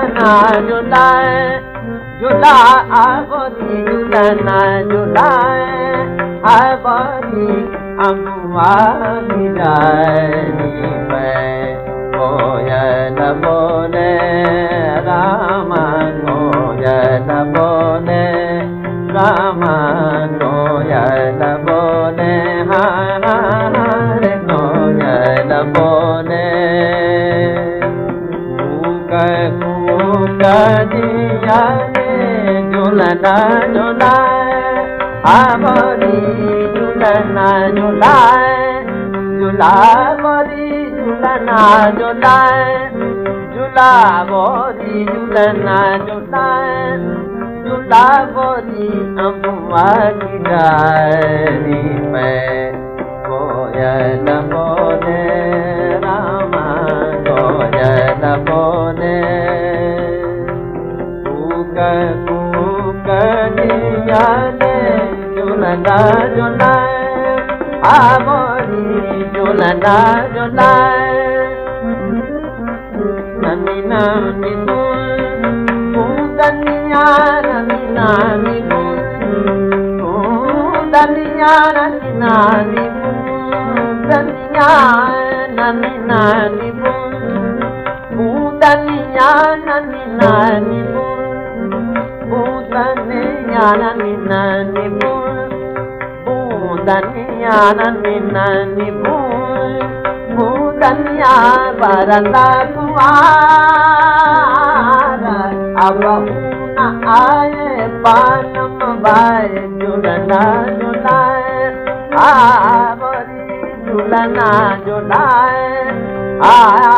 झुलाए झुला आगोरी झुलना झुलाए आगोरी अमुआ जाए Rama Goya Namo री झूला जुलाइ झूला मोरी न जो नी चोला जो नंद नानी हू दनिया नंदी नानी हू दनिया न आय